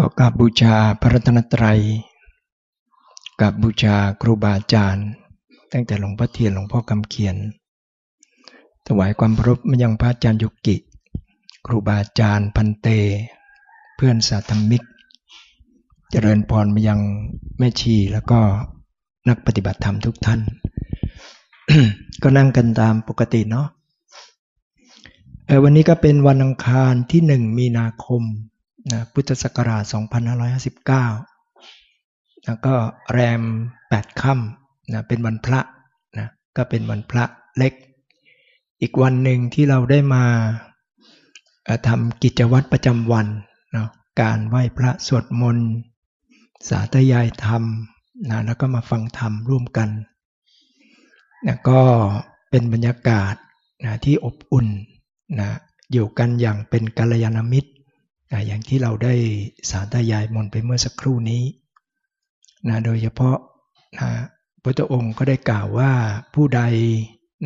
ก็กราบบูชาพระรัตนตรัยกราบบูชาครูบาอาจารย์ ตั้งแต่หลวงพ่อเทียนหลวงพ่อคำเขียน ถวายความพรบมายังพระอาจารย์ยุกิ ครูบาอาจารย์พันเต เพื่อนสาธมิก เจริญพรมายังแม่ชีแล้วก็นักปฏิบัติธรรมทุกท่าน ก็นั่งกันตามปกติเนาะวันนี้ก็เป็นวันอังคารที่หนึ่งมีนาคม นะพุทธศักราช 2559แล้วก็แรม 8 ค่ำนะเป็นวันพระนะก็เป็นวันพระเล็ก อีกวันหนึ่งที่เราได้มาทำกิจวัตรประจำวันนะการไหว้พระสวดมนต์สาธยายธรรมนะแล้วก็มาฟังธรรมร่วมกันนะก็เป็นบรรยากาศนะที่อบอุ่นนะอยู่กันอย่างเป็นกัลยาณมิตร อย่างที่เราได้สาธยายมนไปเมื่อสักครู่นี้นะโดยเฉพาะนะพระองค์ก็ได้กล่าวว่าผู้ใด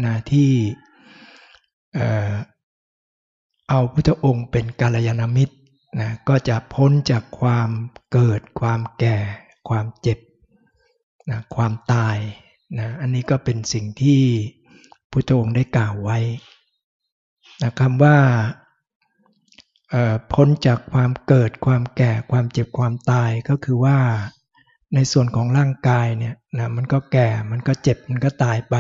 นะที่เออเอาพุทธองค์เป็นกาลยานามิตรนะก็จะพ้นจากความเกิด ความแก่ ความเจ็บนะความตายนะอันนี้ก็เป็นสิ่งที่พุทธองค์ได้กล่าวไว้นะคำว่า พ้นจากความเกิดความแก่ความเจ็บความตายก็คือว่าในส่วนของร่างกายเนี่ยนะมันก็แก่มันก็เจ็บมันก็ตายไป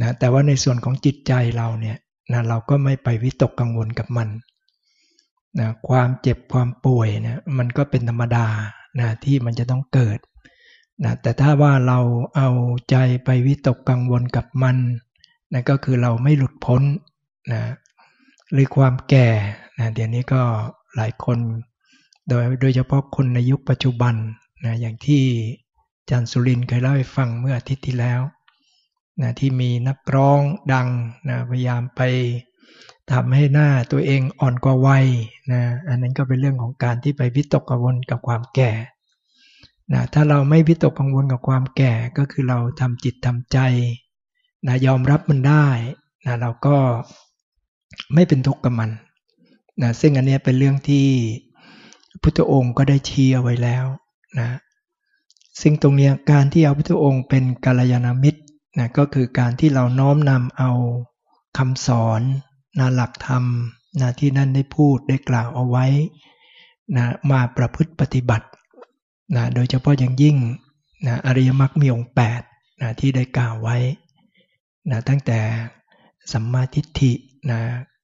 นะแต่ว่าในส่วนของจิตใจเราเนี่ยนะเราก็ไม่ไปวิตกกังวลกับมันนะความเจ็บความป่วยเนี่ยมันก็เป็นธรรมดานะที่มันจะต้องเกิดนะแต่ถ้าว่าเราเอาใจไปวิตกกังวลกับมันนะก็คือเราไม่หลุดพ้นนะหรือความแก่ นะเดี๋ยวนี้ก็หลายคน โดยโดยเฉพาะคนในยุคปัจจุบันนะอย่างที่จันสุรินเคยเล่าให้ฟังเมื่ออาทิตย์ที่แล้วนะที่มีนักร้องดังนะพยายามไปทำให้หน้าตัวเองอ่อนกว่าวัยนะอันนั้นก็เป็นเรื่องของการที่ไปวิตกกังวลกับความแก่นะถ้าเราไม่วิตกกังวลกับความแก่ก็คือเราทำจิตทำใจนะยอมรับมันได้นะเราก็ไม่เป็นทุกข์กับมัน นะซึ่งอันนี้เป็นเรื่องที่พุทธองค์ก็ได้ชี้เอาไว้แล้วนะซึ่งตรงนี้การที่เอาพุทธองค์เป็นกาลยานามิตรนะก็คือการที่เราน้อมนำเอาคำสอนนะหลักธรรมนะที่นั่นได้พูดได้กล่าวเอาไว้นะมาประพฤติปฏิบัตินะโดยเฉพาะอย่างยิ่งนะอริยมรรคมีองค์8นะที่ได้กล่าวไว้นะตั้งแต่สัมมาทิฏฐินะ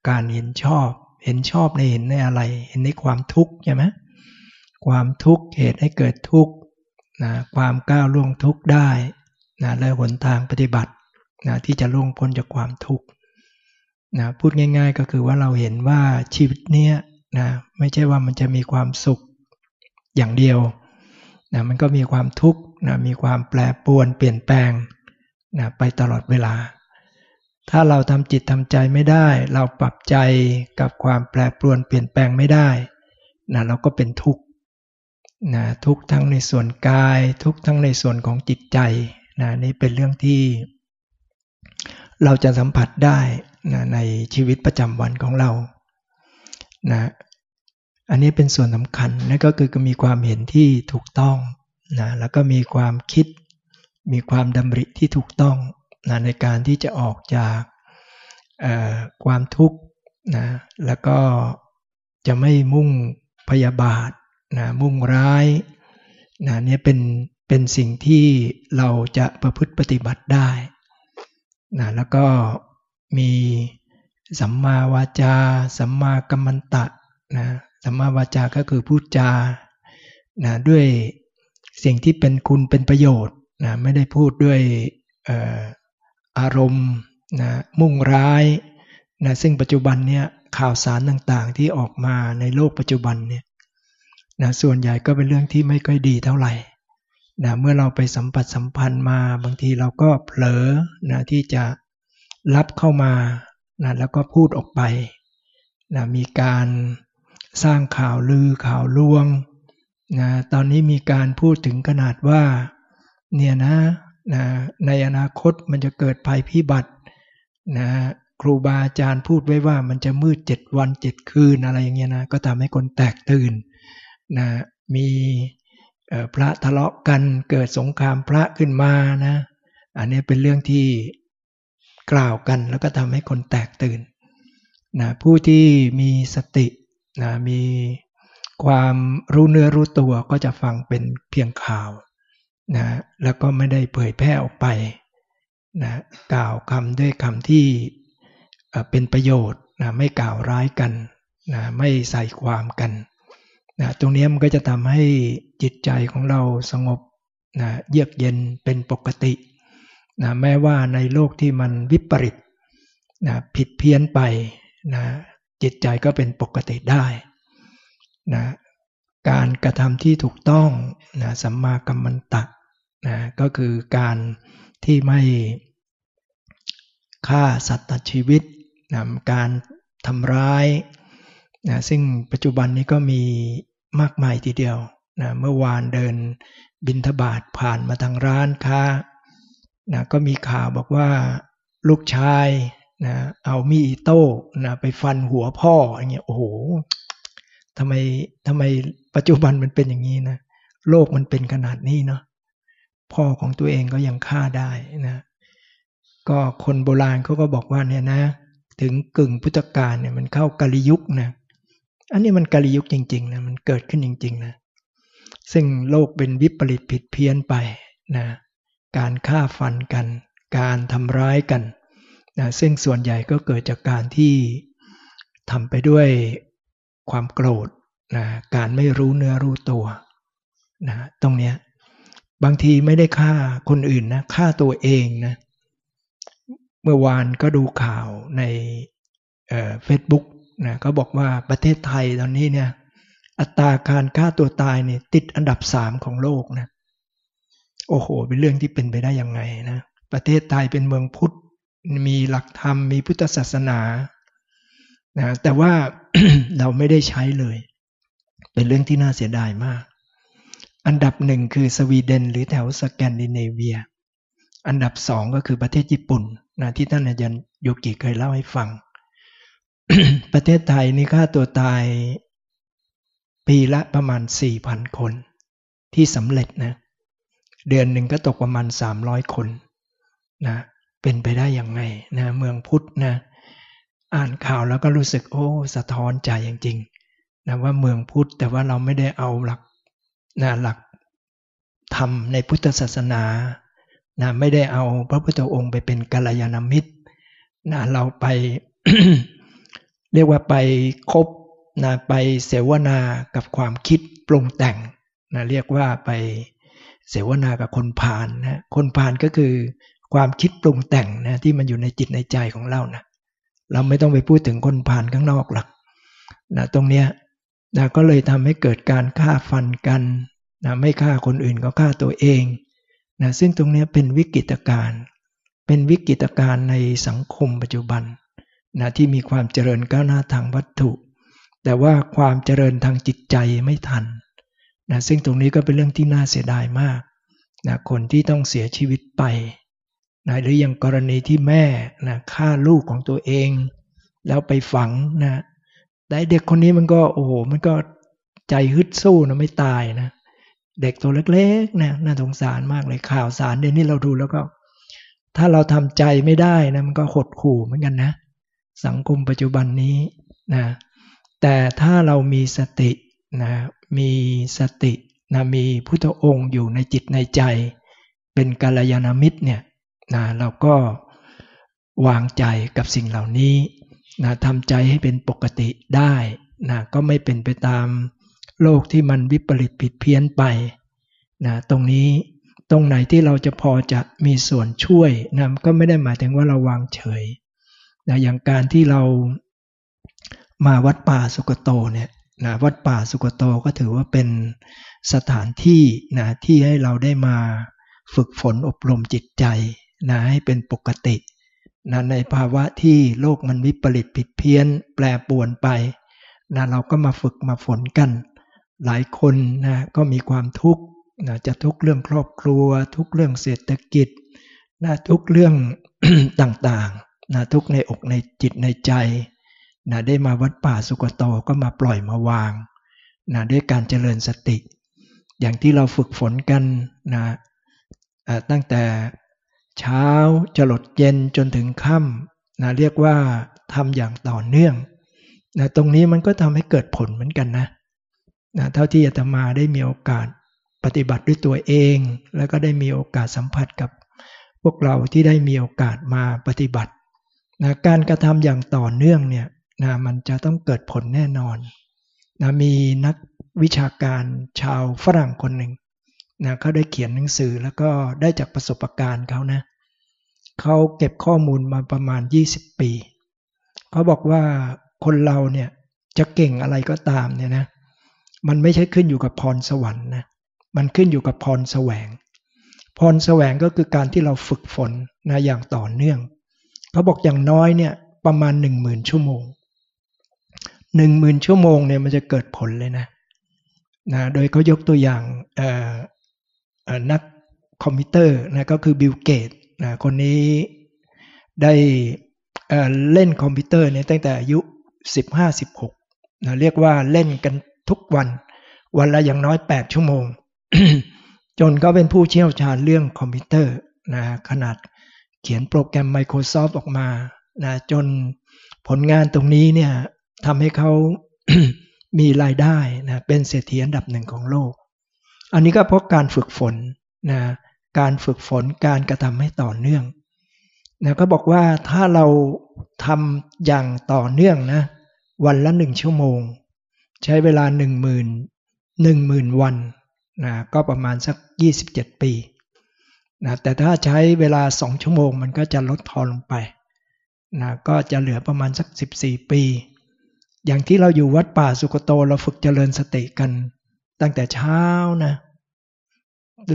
การเห็นชอบ เห็นชอบในเห็นในอะไร เห็นในความทุกข์ใช่ไหมความทุกข์เหตุให้เกิดทุกข์นะความก้าวล่วงทุกข์ได้นะและหนทางปฏิบัตินะที่จะล่วงพ้นจากความทุกข์นะพูดง่าย ๆ ก็คือว่าเราเห็นว่าชีวิตเนี้ยนะไม่ใช่ว่ามันจะมีความสุขอย่างเดียวนะมันก็มีความทุกข์นะมีความแปรปรวนเปลี่ยนแปลงนะไปตลอดเวลา ถ้าเราทำจิตทำใจไม่ได้ เราปรับใจกับความแปรปรวนเปลี่ยนแปลงไม่ได้นะเราก็เป็นทุกข์นะทุกทั้งในส่วนกาย ทุกทั้งในส่วนของจิตใจนะนี่เป็นเรื่องที่ เราจะสัมผัสได้นะในชีวิตประจำวันของเรานะอันนี้เป็นส่วนสำคัญนั่นก็คือมีความเห็นที่ถูกต้องนะแล้วก็มีความคิด มีความดำริที่ถูกต้อง นะในการที่จะออกจากความทุกข์นะแล้วก็จะไม่มุ่งพยาบาทนะมุ่งร้ายนะนี่เป็นเป็นสิ่งที่เราจะประพฤติปฏิบัติได้นะแล้วก็มีสัมมาวาจา สัมมากัมมันตะนะสัมมาวาจาก็คือพูดจานะด้วยสิ่งที่เป็นคุณเป็นประโยชน์นะไม่ได้พูดด้วย อารมณ์นะมุ่งร้ายนะซึ่งปัจจุบันเนี่ยข่าวสารต่างๆที่ออกมาในโลกปัจจุบันเนี่ยนะส่วนใหญ่ก็เป็นเรื่องที่ไม่ค่อยดีเท่าไหร่นะเมื่อเราไปสัมผัสสัมพันธ์มาบางทีเราก็เผลอนะที่จะรับเข้ามานะแล้วก็พูดออกไปนะมีการสร้างข่าวลือข่าวลวงนะตอนนี้มีการพูดถึงขนาดว่าเนี่ยนะ นะในอนาคตมันจะเกิดภัยพิบัตินะครูบาอาจารย์พูดไว้ว่ามันจะมืดเจ็ดวันเจ็ดคืนอะไรอย่างเงี้ยนะก็ทำให้คนแตกตื่นนะมีพระทะเลาะกันเกิดสงครามพระขึ้นมานะอันนี้เป็นเรื่องที่กล่าวกันแล้วก็ทำให้คนแตกตื่นนะผู้ที่มีสตินะมีความรู้เนื้อรู้ตัวก็จะฟังเป็นเพียงข่าว นะแล้วก็ไม่ได้เผยแพร่ออกไปนะกล่าวคำด้วยคำที่เป็นประโยชน์นะไม่กล่าวร้ายกันนะไม่ใส่ความกันนะตรงนี้มันก็จะทำให้จิตใจของเราสงบนะเยือกเย็นเป็นปกตินะแม้ว่าในโลกที่มันวิปริตนะผิดเพี้ยนไปนะจิตใจก็เป็นปกติได้นะการกระทำที่ถูกต้องนะสัมมากัมมันตะ นะก็คือการที่ไม่ฆ่าสัตว์ตัดชีวิตนะการทำร้ายนะซึ่งปัจจุบันนี้ก็มีมากมายทีเดียวนะเมื่อวานเดินบินทบาทผ่านมาทางร้านค้านะก็มีข่าวบอกว่าลูกชายนะเอามีดโต้นะไปฟันหัวพ่ออย่างเงี้ยโอ้โหทำไมทำไมปัจจุบันมันเป็นอย่างนี้นะโลกมันเป็นขนาดนี้เนาะ พ่อของตัวเองก็ยังฆ่าได้นะก็คนโบราณเขาก็บอกว่าเนี่ยนะ ถึงกึ่งพุทธกาลเนี่ยมันเข้ากาลยุคนะอันนี้มันกาลยุคจริงๆนะมันเกิดขึ้นจริงๆนะซึ่งโลกเป็นวิปริตผิดเพี้ยนไปนะการฆ่าฟันกัน การทำร้ายกันนะซึ่งส่วนใหญ่ก็เกิดจากการที่ทำไปด้วยความโกรธนะการไม่รู้เนื้อรู้ตัวนะตรงเนี้ย บางทีไม่ได้ฆ่าคนอื่นนะฆ่าตัวเองนะ เมื่อวานก็ดูข่าวในเฟซบุ๊กนะก็บอกว่าประเทศไทยตอนนี้เนี่ย อัตราการฆ่าตัวตายเนี่ยติดอันดับสามของโลกนะ โอ้โห เป็นเรื่องที่เป็นไปได้ยังไงนะ ประเทศไทยเป็นเมืองพุทธ มีหลักธรรม มีพุทธศาสนา นะ แต่ว่าเราไม่ได้ใช้เลย เป็นเรื่องที่น่าเสียดายมาก อันดับหนึ่งคือสวีเดน หรือแถวสแกนดิเนเวีย อันดับสองก็คือประเทศญี่ปุ่นนะที่ท่านอาจารย์โยกิเคยเล่าให้ฟัง ประเทศไทยนี่ค่าตัวตายปีละประมาณ 4,000 คน ที่สำเร็จนะเดือนหนึ่งก็ตกประมาณ 300 คนนะเป็นไปได้อย่างไงนะเมืองพุทธนะอ่านข่าวแล้วก็รู้สึกโอ้สะท้อนใจจริงๆนะว่าเมืองพุทธแต่ว่าเราไม่ได้เอาหลัก นะหลักธรรมในพุทธศาสนานะไม่ได้เอาพระพุทธองค์ไปเป็นกัลยาณมิตรนะเราไปเรียกว่าไปคบนะไปเสวนากับความคิดปรุงแต่งนะเรียกว่าไปเสวนากับคนผ่านนะคนผ่านก็คือความคิดปรุงแต่งนะที่มันอยู่ในจิตในใจของเรานะเราไม่ต้องไปพูดถึงคนผ่านข้างนอกหรอกนะตรงเนี้ย นะก็เลยทำให้เกิดการฆ่าฟันกันนะไม่ฆ่าคนอื่นก็ฆ่าตัวเองนะซึ่งตรงนี้เป็นวิกฤตการณ์เป็นวิกฤตการณ์ในสังคมปัจจุบันนะที่มีความเจริญก้าวหน้าทางวัตถุ แต่ว่าความเจริญทางจิตใจไม่ทันนะซึ่งตรงนี้ก็เป็นเรื่องที่น่าเสียดายมากนะคนที่ต้องเสียชีวิตไปนะหรืออย่างกรณีที่แม่นะฆ่าลูกของตัวเอง แล้วไปฝังนะ แต่เด็กคนนี้มันก็โอ้โหมันก็ใจฮึดสู้นะไม่ตายนะเด็กตัวเล็กๆนะน่าสงสารมากเลยข่าวสารเดี๋ยวนี้เราดูแล้วก็ ถ้าเราทำใจไม่ได้นะมันก็หดขู่เหมือนกันนะ สังคมปัจจุบันนี้นะแต่ถ้าเรามีสตินะมีสตินะมีพุทธองค์อยู่ในจิตในใจ เป็นกาลยานามิตรเนี่ยนะเราก็วางใจกับสิ่งเหล่านี้ นะทำใจให้เป็นปกติได้นะก็ไม่เป็นไปตามโลกที่มันวิปริตผิดเพี้ยนไปนะตรงนี้ตรงไหนที่เราจะพอจะมีส่วนช่วยนะก็ไม่ได้หมายถึงว่าเราวางเฉยนะอย่างการที่เรามาวัดป่าสุกโตเนี่ยนะวัดป่าสุกโตก็ถือว่าเป็นสถานที่นะที่ให้เราได้มาฝึกฝนอบรมจิตใจนะให้เป็นปกติ นะในภาวะที่โลกมันวิปริตผิดเพี้ยน แปรปวนไปนะเราก็มาฝึกมาฝนกัน หลายคนนะก็มีความทุกข์นะจะทุกเรื่องครอบครัว ทุกเรื่องเศรษฐกิจนะทุกเรื่องต่างๆนะทุกในอกในจิตในใจนะได้มาวัดป่าสุกโตก็มาปล่อยมาวางนะด้วยการเจริญสติ อย่างที่เราฝึกฝนกันนะตั้งแต่ เช้าจรดเย็นจนถึงค่ำนะเรียกว่าทำอย่างต่อเนื่องนะตรงนี้มันก็ทำให้เกิดผลเหมือนกันนะนะเท่าที่อาตมาได้มีโอกาสปฏิบัติด้วยตัวเอง แล้วก็ได้มีโอกาสสัมผัสกับพวกเราที่ได้มีโอกาสมาปฏิบัตินะการกระทำอย่างต่อเนื่องเนี่ยนะมันจะต้องเกิดผลแน่นอนนะมีนักวิชาการชาวฝรั่งคนหนึ่ง นะเขาได้เขียนหนังสือแล้วก็ได้จากประสบการณ์เขานะเขาเก็บข้อมูลมาประมาณ 20 ปี เขาบอกว่าคนเราเนี่ยจะเก่งอะไรก็ตามเนี่ยนะมันไม่ใช่ขึ้นอยู่กับพรสวรรค์นะมันขึ้นอยู่กับพรแสวง พรแสวงก็คือการที่เราฝึกฝนนะอย่างต่อเนื่อง เขาบอกอย่างน้อยเนี่ยประมาณหนึ่งหมื่นชั่วโมงหนึ่งหมื่นชั่วโมงเนี่ยมันจะเกิดผลเลยนะนะโดยเขายกตัวอย่าง นักคอมพิวเตอร์นะก็คือบิลเกตส์นะคนนี้ได้เล่นคอมพิวเตอร์เนี่ยตั้งแต่อายุ 15-16นะเรียกว่าเล่นกันทุกวัน วันละอย่างน้อย 8 ชั่วโมง จนก็เป็นผู้เชี่ยวชาญเรื่องคอมพิวเตอร์นะขนาดเขียนโปรแกรม Microsoft ออกมานะจนผลงานตรงนี้เนี่ยทำให้เขามีรายได้นะเป็นเศรษฐีอันดับหนึ่งของโลก อันนี้ก็เพราะการฝึกฝนนะการฝึกฝนการกระทำให้ต่อเนื่องนะก็บอกว่าถ้าเราทำอย่างต่อเนื่องนะวันละหนึ่งชั่วโมง ใช้เวลาหนึ่งหมื่นหนึ่งหมื่นวันนะก็ประมาณสัก 27 ปีนะแต่ถ้าใช้เวลาสองชั่วโมงมันก็จะลดทอนลงไปนะก็จะเหลือประมาณสัก 14 ปี อย่างที่เราอยู่วัดป่าสุกโตเราฝึกเจริญสติกัน ตั้งแต่เช้านะ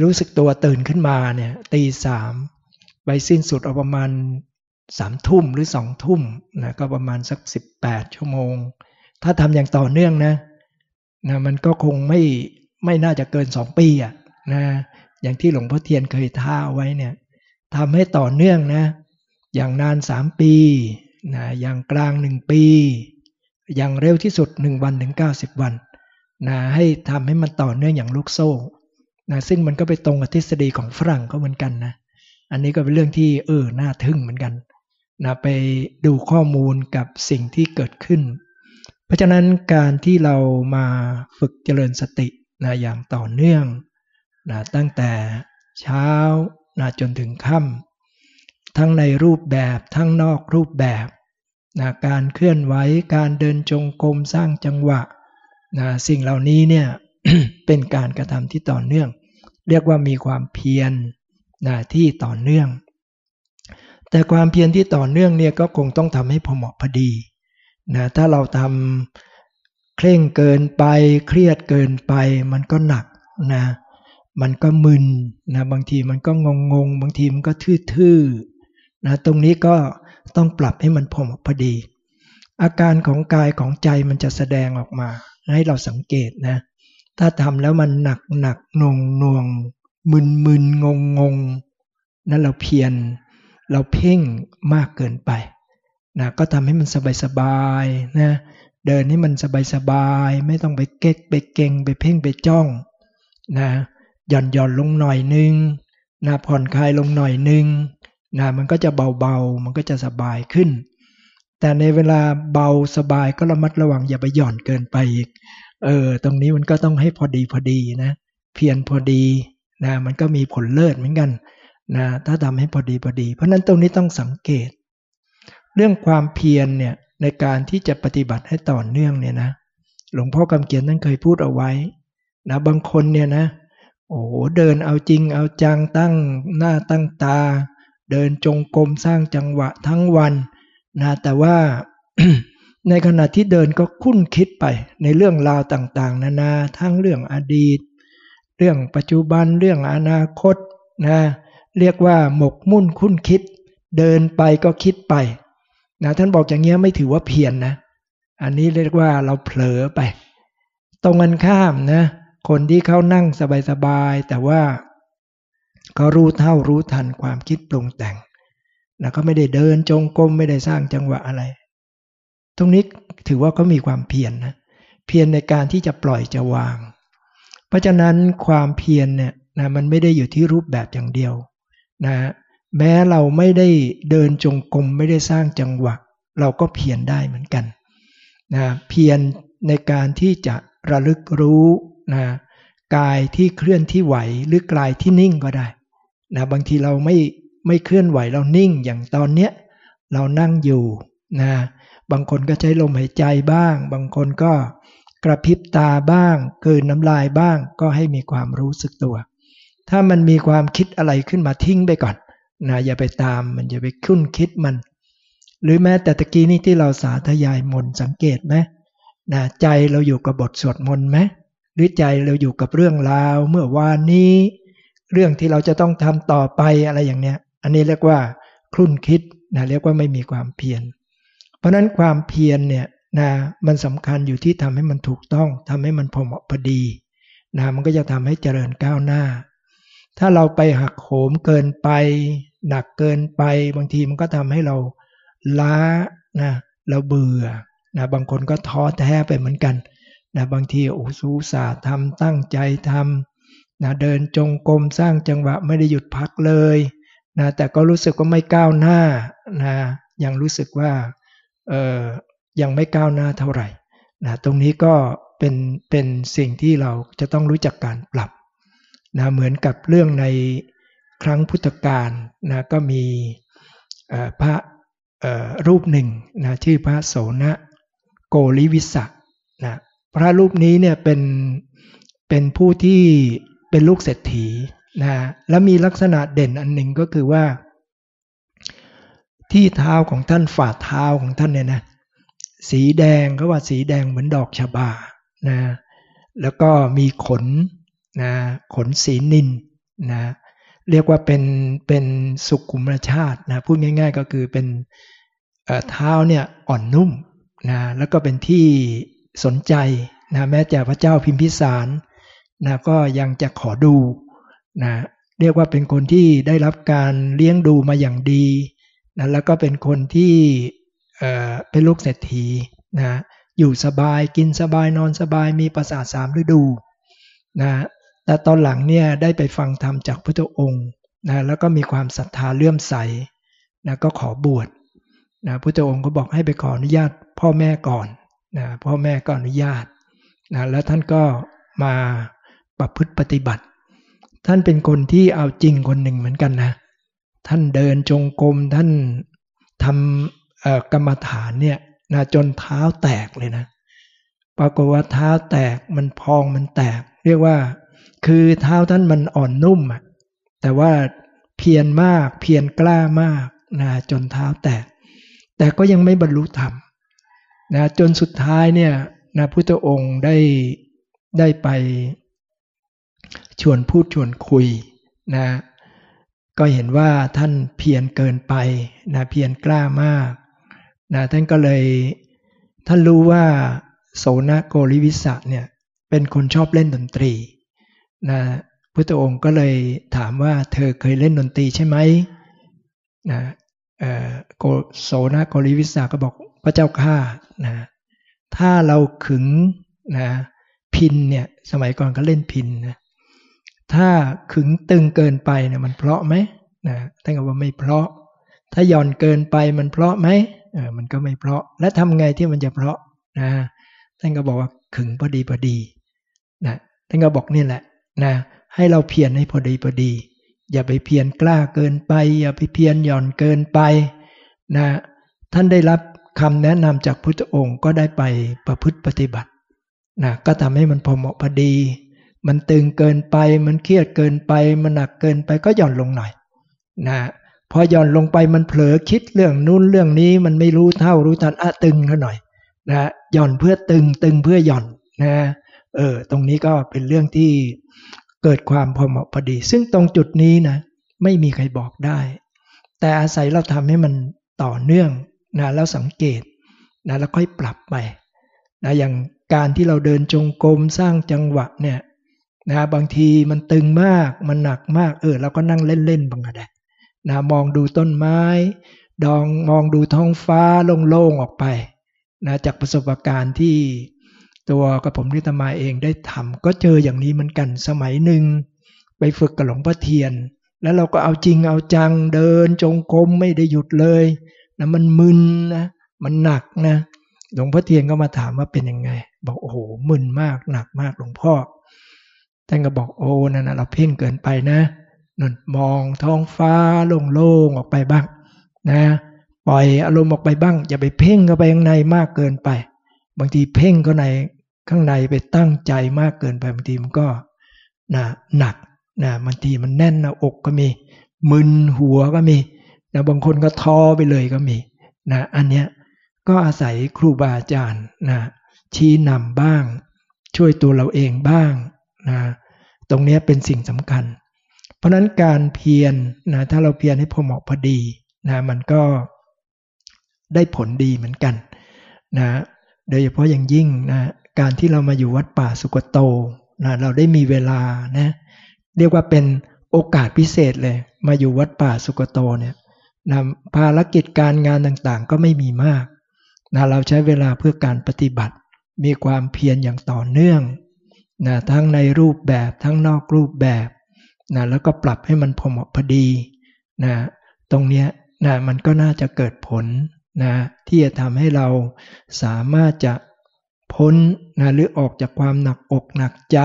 รู้สึกตัวตื่นขึ้นมาเนี่ยตีสามไปสิ้นสุดเอาประมาณสามทุ่มหรือสองทุ่มนะก็ประมาณสักสิบแปดชั่วโมง ถ้าทำอย่างต่อเนื่องนะนะมันก็คงไม่ไม่น่าจะเกินสองปีอะนะอย่างที่หลวงพ่อเทียนเคยท่าไว้เนี่ยทำให้ต่อเนื่องนะ อย่างนานสามปีนะอย่างกลางหนึ่งปี อย่างเร็วที่สุด1วันถึง90วัน นะให้ทำให้มันต่อเนื่องอย่างลูกโซ่นะซึ่งมันก็ไปตรงกับทฤษฎีของฝรั่งก็เหมือนกันนะอันนี้ก็เป็นเรื่องที่เออน่าทึ่งเหมือนกันนะไปดูข้อมูลกับสิ่งที่เกิดขึ้น เพราะฉะนั้นการที่เรามาฝึกเจริญสตินะอย่างต่อเนื่องนะตั้งแต่เช้านะจนถึงค่ำทั้งในรูปแบบทั้งนอกรูปแบบนะการเคลื่อนไหวการเดินจงกรมสร้างจังหวะ นะสิ่งเหล่านี้เนี่ยเป็นการกระทำที่ต่อเนื่อง เรียกว่ามีความเพียรนะที่ต่อเนื่อง แต่ความเพียรที่ต่อเนื่องเนี่ยก็คงต้องทำให้พอเหมาะพอดีนะถ้าเราทำเคร่งเกินไปเครียดเกินไป มันก็หนักนะมันก็มึนนะบางทีมันก็งงงบางทีมันก็ทื่อๆนะตรงนี้ก็ต้องปรับให้มันพอพอดี อาการของกายของใจมันจะแสดงออกมา ให้เราสังเกตนะ ถ้าทำแล้วมันหนักหนักนงนวงมึนมึนงงงงนั่นเราเพียรเราเพ่งมากเกินไปนะก็ทำให้มันสบายสบายนะเดินให้มันสบายสบายไม่ต้องไปเก๊กไปเก่งไปเพ่งไปจ้องนะหย่อนหย่อนลงหน่อยนึงนะผ่อนคลายลงหน่อยนึงนะมันก็จะเบาๆ มันก็จะสบายขึ้น แต่ในเวลาเบาสบายก็ระมัดระวังอย่าไปหย่อนเกินไปอีก เออ ตรงนี้มันก็ต้องให้พอดีพอดีนะ เพียรพอดีนะ มันก็มีผลเลิศเหมือนกันนะ ถ้าทำให้พอดีพอดี เพราะนั้นตรงนี้ต้องสังเกต เรื่องความเพียรเนี่ยในการที่จะปฏิบัติให้ต่อเนื่องเนี่ยนะ หลวงพ่อกำเกียนท่านเคยพูดเอาไว้นะบางคนเนี่ยนะ โอ้เดินเอาจริงเอาจังตั้งหน้าตั้งตา เดินจงกรมสร้างจังหวะทั้งวัน นะแต่ว่าในขณะที่เดินก็คุ้นคิดไปในเรื่องราวต่าง ๆ นานาทั้งเรื่องอดีต เรื่องปัจจุบันเรื่องอนาคตนะเรียกว่าหมกมุ่นคุ้นคิด เดินไปก็คิดไปนะท่านบอกอย่างเงี้ยไม่ถือว่าเพียรนนะ อันนี้เรียกว่าเราเผลอไป ตรงกันข้ามนะ คนที่เขานั่งสบายๆแต่ว่าเขารู้เท่ารู้ทันความคิดปรุงแต่ง นะก็ไม่ได้เดินจงกรมไม่ได้สร้างจังหวะอะไร ตรงนี้ถือว่าเขามีความเพียรนนะเพียรในการที่จะปล่อยจะวาง เพราะฉะนั้นความเพียรเนี่ยนะมันไม่ได้อยู่ที่รูปแบบอย่างเดียวนะแม้เราไม่ได้เดินจงกรมไม่ได้สร้างจังหวะ เราก็เพียรได้เหมือนกันนะเพียรในการที่จะระลึกรู้นะกายที่เคลื่อนที่ไหวหรือกายที่นิ่งก็ได้นะบางทีเราไม่ ไม่เคลื่อนไหวเรานิ่งอย่างตอนเนี้ยเรานั่งอยู่นะบางคนก็ใช้ลมหายใจบ้าง บางคนก็กระพริบตาบ้างเกินน้ำลายบ้าง ก็ให้มีความรู้สึกตัว ถ้ามันมีความคิดอะไรขึ้นมาทิ้งไปก่อนนะอย่าไปตามมันอย่าไปคุ้นคิดมัน หรือแม้แต่ตะกี้นี้ที่เราสาธยายมนสังเกตไหมนะใจเราอยู่กับบทสวดมนต์ไหมหรือใจเราอยู่กับเรื่องราวเมื่อวานนี้ เรื่องที่เราจะต้องทำต่อไปอะไรอย่างเนี้ย อันนี้เรียกว่าคลุ่นคิดนะเรียกว่าไม่มีความเพียร เพราะนั้นความเพียรเนี่ยนะมันสำคัญอยู่ที่ทำให้มันถูกต้องทำให้มันพอเหมาะพอดีนะมันก็จะทำให้เจริญก้าวหน้า ถ้าเราไปหักโหมเกินไป หนักเกินไป บางทีมันก็ทำให้เราล้านะเราเบื่อนะบางคนก็ท้อแท้ไปเหมือนกันนะบางทีโอ้สูสาทำตั้งใจทำนะเดินจงกรมสร้างจังหวะไม่ได้หยุดพักเลย นะแต่ก็รู้สึกว่าไม่ก้าวหน้านะยังรู้สึกว่าเออยังไม่ก้าวหน้าเท่าไหร่นะตรงนี้ก็เป็นเป็นสิ่งที่เราจะต้องรู้จักการปรับนะเหมือนกับเรื่องในครั้งพุทธกาลนะก็มีพระรูปหนึ่งนะชื่อพระโสนะโกริวิสะนะพระรูปนี้เนี่ยเป็นเป็นผู้ที่เป็นลูกเศรษฐี นะและมีลักษณะเด่นอันหนึ่งก็คือว่า ที่เท้าของท่านฝ่าเท้าของท่านเนี่ยนะสีแดงก็ว่าสีแดงเหมือนดอกชบานะแล้วก็มีขนนะขนสีนินนะเรียกว่าเป็นเป็นสุขุมชาตินะพูดง่าย ๆ ก็คือเป็นเท้าเนี่ยอ่อนนุ่มนะแล้วก็เป็นที่สนใจนะแม้แต่พระเจ้าพิมพิสารนะก็ยังจะขอดู นะเรียกว่าเป็นคนที่ได้รับการเลี้ยงดูมาอย่างดีนะแล้วก็เป็นคนที่เป็นลูกเศรษฐีนะอยู่สบายกินสบายนอนสบายมีประสาทสามฤดูนะแต่ตอนหลังเนี่ยได้ไปฟังธรรมจากพระองค์นะแล้วก็มีความศรัทธาเลื่อมใสนะก็ขอบวชนะพระองค์ก็บอกให้ไปขออนุญาตพ่อแม่ก่อนนะพ่อแม่ก็อนุญาตนะแล้วท่านก็มาประพฤติปฏิบัติ ท่านเป็นคนที่เอาจริงคนหนึ่งเหมือนกันนะ ท่านเดินจงกรมท่านทำกรรมฐานเนี่ยนะจนเท้าแตกเลยนะ ปรากฏว่าเท้าแตกมันพองมันแตก เรียกว่า คือเท้าท่านมันอ่อนนุ่มอะแต่ว่าเพียรมากเพียรกล้ามากนะจนเท้าแตก แต่ก็ยังไม่บรรลุธรรมนะจนสุดท้ายเนี่ยนะพุทธองค์ได้ได้ไป ชวนพูดชวนคุยนะก็เห็นว่าท่านเพียรเกินไปนะเพียรกล้ามากนะท่านก็เลยท่านรู้ว่าโสนโกริวิสะเนี่ยเป็นคนชอบเล่นดนตรีนะพุทธองค์ก็เลยถามว่าเธอเคยเล่นดนตรีใช่ไหมนะโสนโกริวิสาก็บอกพระเจ้าข้านะถ้าเราขึงนะพินเนี่ยสมัยก่อนก็เล่นพินนะ ถ้าขึงตึงเกินไปเนี่ยมันเพราะไหมนะท่านก็ว่าไม่เพราะ ถ้าหย่อนเกินไปมันเพราะไหมเออมันก็ไม่เพราะ และทำไงที่มันจะเพราะนะท่านก็บอกว่าขึงพอดีพอดีนะท่านก็บอกนี่แหละนะให้เราเพียรให้พอดีพอดี อย่าไปเพียรกล้าเกินไป อย่าไปเพียรหย่อนเกินไปนะท่านได้รับคำแนะนำจากพุทธองค์ก็ได้ไปประพฤติปฏิบัตินะก็ทำให้มันพอเหมาะพอดี มันตึงเกินไป มันเครียดเกินไป มันหนักเกินไปก็หย่อนลงหน่อยนะพอหย่อนลงไปมันเผลอคิดเรื่องนู้นเรื่องนี้มันไม่รู้เท่ารู้ทันอะตึงเขาหน่อยนะหย่อนเพื่อตึงตึงเพื่อหย่อนนะเออตรงนี้ก็เป็นเรื่องที่เกิดความพอเหมาะพอดี ซึ่งตรงจุดนี้นะไม่มีใครบอกได้ แต่อาศัยเราทำให้มันต่อเนื่องนะแล้วสังเกตนะแล้วค่อยปรับไปนะอย่างการที่เราเดินจงกรมสร้างจังหวะเนี่ย นะบางทีมันตึงมากมันหนักมากเออเราก็นั่งเล่นๆบางอะไรนะมองดูต้นไม้ดองมองดูท้องฟ้าโล่งๆออกไปนะจากประสบการณ์ที่ตัวกับผมนิตมาเองได้ทำก็เจออย่างนี้เหมือนกันสมัยหนึ่ง ไปฝึกกับหลวงพ่อเทียน แล้วเราก็เอาจริงเอาจังเดินจงกรมไม่ได้หยุดเลยนะมันมึนนะมันหนักนะหลวงพ่อเทียนก็มาถามว่าเป็นยังไง บอกโอ้โหมึนมากหนักมากหลวงพ่อ ท่านก็บอกโอ้นั่นนะเราเพ่งเกินไปนะนั่นมองท้องฟ้าโล่งๆออกไปบ้าง นะ ปล่อยอารมณ์ออกไปบ้าง อย่าไปเพ่งเข้าไปข้างในมากเกินไป บางทีเพ่งเข้าในข้างในไปตั้งใจมากเกินไปบางทีมันก็นะหนักนะบางทีมันแน่นหน้าอกก็มี มึนหัวก็มีนะบางคนก็ท้อไปเลยก็มีนะอันเนี้ยก็อาศัยครูบาอาจารย์นะชี้นำบ้าง ช่วยตัวเราเองบ้าง นะตรงนี้เป็นสิ่งสำคัญ เพราะนั้นการเพียรนะถ้าเราเพียรให้พอเหมาะพอดีนะมันก็ได้ผลดีเหมือนกันนะโดยเฉพาะอย่างยิ่งนะการที่เรามาอยู่วัดป่าสุกโตนะเราได้มีเวลานะเรียกว่าเป็นโอกาสพิเศษเลย มาอยู่วัดป่าสุกโตเนี่ยนะภารกิจการงานต่างๆ ก็ไม่มีมากนะเราใช้เวลาเพื่อการปฏิบัติ มีความเพียรอย่างต่อเนื่อง นะทั้งในรูปแบบทั้งนอกรูปแบบนะแล้วก็ปรับให้มันพอเหมาะพอดีนะตรงนี้นะมันก็น่าจะเกิดผลนะที่จะทำให้เราสามารถจะพ้นนะหรือออกจากความหนักอกหนักใจ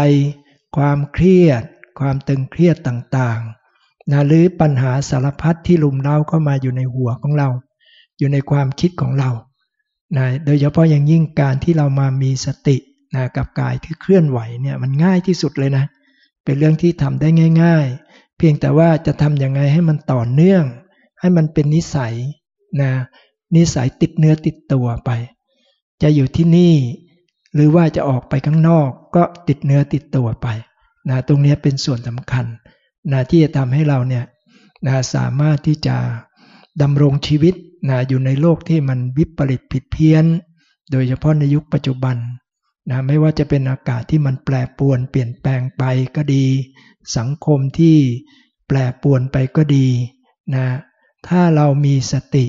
ความเครียด ความตึงเครียดต่างๆนะหรือปัญหาสารพัดที่ลุมเล้าเข้ามาอยู่ในหัวของเรา อยู่ในความคิดของเรานะโดยเฉพาะอย่างยิ่งการที่เรามามีสติ นะกับกายที่เคลื่อนไหวเนี่ยมันง่ายที่สุดเลยนะ เป็นเรื่องที่ทำได้ง่าย ๆ เพียงแต่ว่าจะทำยังไงให้มันต่อเนื่อง ให้มันเป็นนิสัยนะนิสัยติดเนื้อติดตัวไป จะอยู่ที่นี่หรือว่าจะออกไปข้างนอกก็ติดเนื้อติดตัวไปนะตรงนี้เป็นส่วนสำคัญนะที่จะทำให้เราเนี่ยนะสามารถที่จะดำรงชีวิตนะอยู่ในโลกที่มันวิปริตผิดเพี้ยน โดยเฉพาะในยุคปัจจุบัน นะไม่ว่าจะเป็นอากาศที่มันแปรปรวนเปลี่ยนแปลงไปก็ดี สังคมที่แปรปรวนไปก็ดีนะถ้าเรามีสติ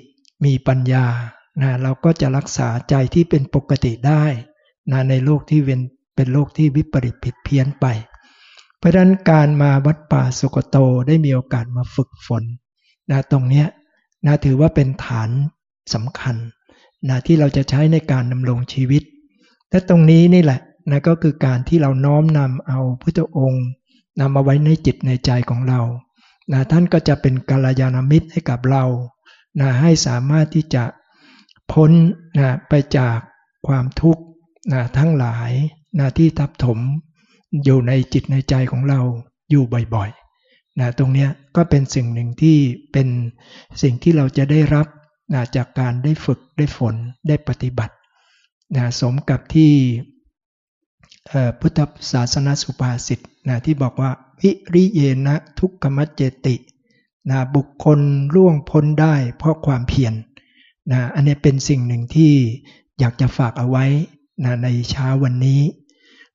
มีปัญญานะเราก็จะรักษาใจที่เป็นปกติได้นะในโลกที่เป็นเป็นโลกที่วิปริตผิดเพี้ยนไป เพราะฉะนั้นการมาวัดป่าสุกโตได้มีโอกาสมาฝึกฝนนะตรงนี้นะถือว่าเป็นฐานสำคัญนะที่เราจะใช้ในการดำรงชีวิต และตรงนี้นี่แหละนะก็คือการที่เราน้อมนำเอาพุทธองค์นำมาไว้ในจิตในใจของเรานะท่านก็จะเป็นกัลยาณมิตรให้กับเรานะให้สามารถที่จะพ้นนะไปจากความทุกข์นะทั้งหลายนะที่ทับถมอยู่ในจิตในใจของเราอยู่บ่อยๆนะตรงนี้ก็เป็นสิ่งหนึ่งที่เป็นสิ่งที่เราจะได้รับนะจากการได้ฝึกได้ฝนได้ปฏิบัติ นะสมกับที่พุทธศาสนาสุภาษิตนะที่บอกว่า วิริเยนะทุกขมัจเจตินะบุคคลร่วงพ้นได้เพราะความเพียรนะอันนี้เป็นสิ่งหนึ่งที่อยากจะฝากเอาไว้นะในเช้าวันนี้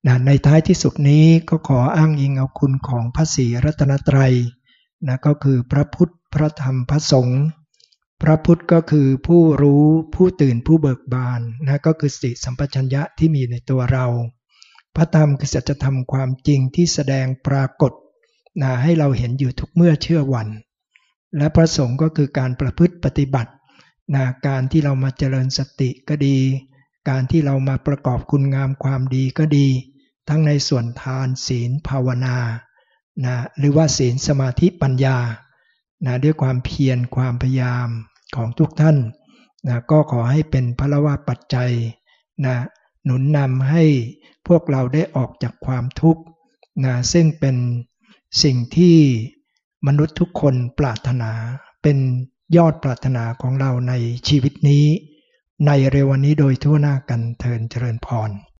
นะในท้ายที่สุดนี้ก็ขออ้างอิงเอาคุณของพระศรีรัตนตรัยนะก็คือพระพุทธพระธรรมพระสงฆ์ พระพุทธก็คือผู้รู้ผู้ตื่นผู้เบิกบานนะก็คือสติสัมปชัญญะที่มีในตัวเรา พระธรรมคือสัจธรรมความจริงที่แสดงปรากฏนะให้เราเห็นอยู่ทุกเมื่อเชื่อวัน และพระสงฆ์ก็คือการประพฤติปฏิบัตินะการที่เรามาเจริญสติก็ดี การที่เรามาประกอบคุณงามความดีก็ดี ทั้งในส่วนทานศีลภาวนานะหรือว่าศีลสมาธิปัญญา นะด้วยความเพียรความพยายามของทุกท่านนะก็ขอให้เป็นพระวาปัจจัยนะหนุนนำให้พวกเราได้ออกจากความทุกข์นะซึ่งเป็นสิ่งที่มนุษย์ทุกคนปรารถนาเป็นยอดปรารถนาของเราในชีวิตนี้ ในเร็ววันนี้โดยทั่วหน้ากันเทินเจริญพร